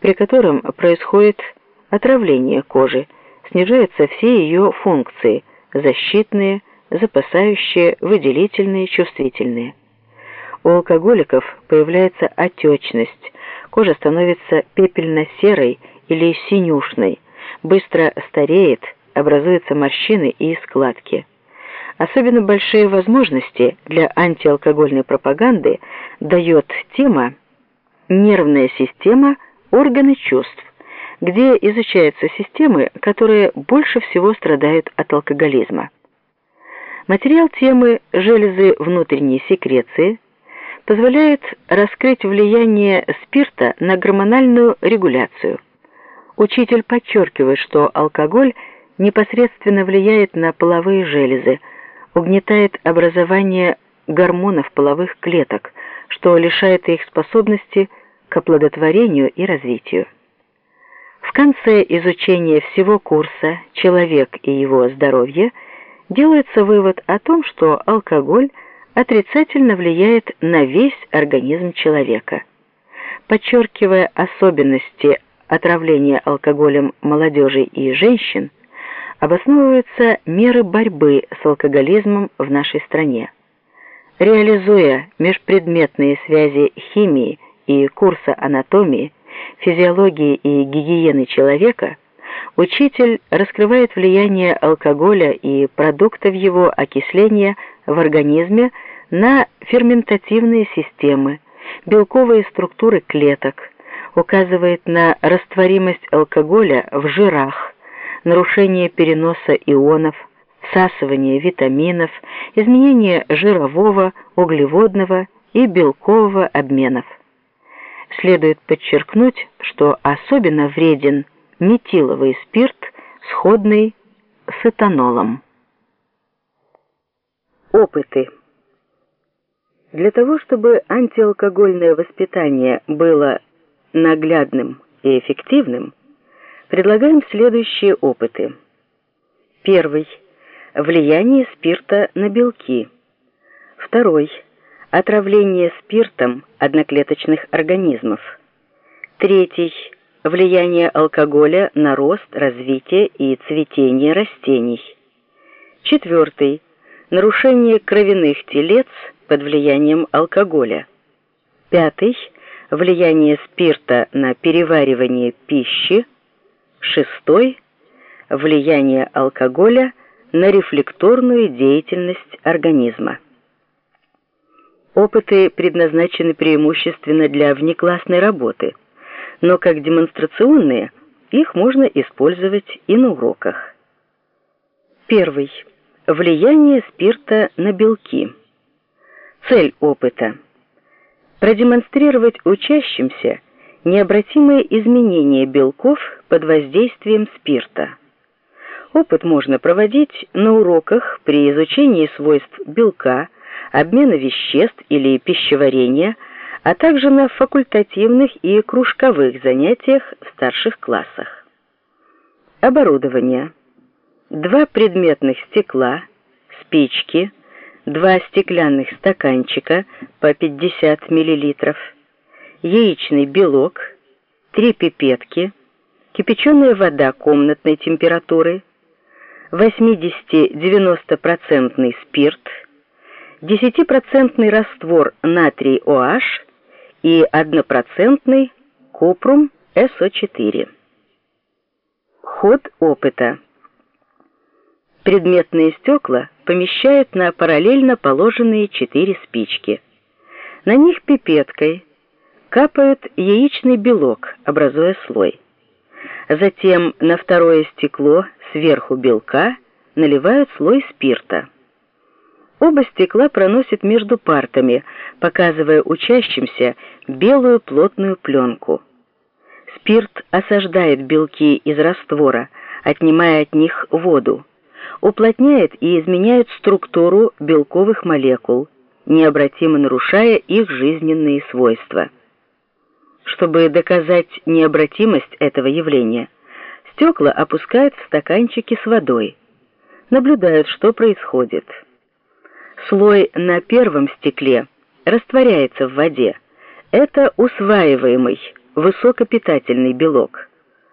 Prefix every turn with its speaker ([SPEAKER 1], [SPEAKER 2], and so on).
[SPEAKER 1] при котором происходит отравление кожи, снижаются все ее функции – защитные, запасающие, выделительные, чувствительные. У алкоголиков появляется отечность, кожа становится пепельно-серой или синюшной, быстро стареет, образуются морщины и складки. Особенно большие возможности для антиалкогольной пропаганды дает тема «Нервная система. Органы чувств», где изучаются системы, которые больше всего страдают от алкоголизма. Материал темы «Железы внутренней секреции» позволяет раскрыть влияние спирта на гормональную регуляцию. Учитель подчеркивает, что алкоголь непосредственно влияет на половые железы, угнетает образование гормонов половых клеток, что лишает их способности к оплодотворению и развитию. В конце изучения всего курса «Человек и его здоровье» делается вывод о том, что алкоголь отрицательно влияет на весь организм человека. Подчеркивая особенности отравления алкоголем молодежи и женщин, обосновываются меры борьбы с алкоголизмом в нашей стране. Реализуя межпредметные связи химии и курса анатомии, физиологии и гигиены человека, учитель раскрывает влияние алкоголя и продуктов его окисления в организме на ферментативные системы, белковые структуры клеток, указывает на растворимость алкоголя в жирах, нарушение переноса ионов, всасывание витаминов, изменение жирового, углеводного и белкового обменов. Следует подчеркнуть, что особенно вреден метиловый спирт, сходный с этанолом. Опыты. Для того, чтобы антиалкогольное воспитание было наглядным и эффективным, предлагаем следующие опыты. Первый. Влияние спирта на белки. Второй. Отравление спиртом одноклеточных организмов. Третий. Влияние алкоголя на рост, развитие и цветение растений. Четвертый. Нарушение кровяных телец под влиянием алкоголя. Пятый. Влияние спирта на переваривание пищи. Шестой. Влияние алкоголя на рефлекторную деятельность организма. Опыты предназначены преимущественно для внеклассной работы, но как демонстрационные их можно использовать и на уроках. Первый. Влияние спирта на белки. Цель опыта – продемонстрировать учащимся необратимые изменения белков под воздействием спирта. Опыт можно проводить на уроках при изучении свойств белка, обмена веществ или пищеварения, а также на факультативных и кружковых занятиях в старших классах. Оборудование. Два предметных стекла, спички, два стеклянных стаканчика по 50 мл, яичный белок, три пипетки, кипяченая вода комнатной температуры, 80-90% спирт, 10% раствор натрий OH и 1% купрум СО4. Ход опыта. Предметные стекла помещают на параллельно положенные четыре спички. На них пипеткой капают яичный белок, образуя слой. Затем на второе стекло сверху белка наливают слой спирта. Оба стекла проносят между партами, показывая учащимся белую плотную пленку. Спирт осаждает белки из раствора, отнимая от них воду уплотняет и изменяет структуру белковых молекул, необратимо нарушая их жизненные свойства. Чтобы доказать необратимость этого явления, стекла опускают в стаканчики с водой. Наблюдают, что происходит. Слой на первом стекле растворяется в воде. Это усваиваемый высокопитательный белок.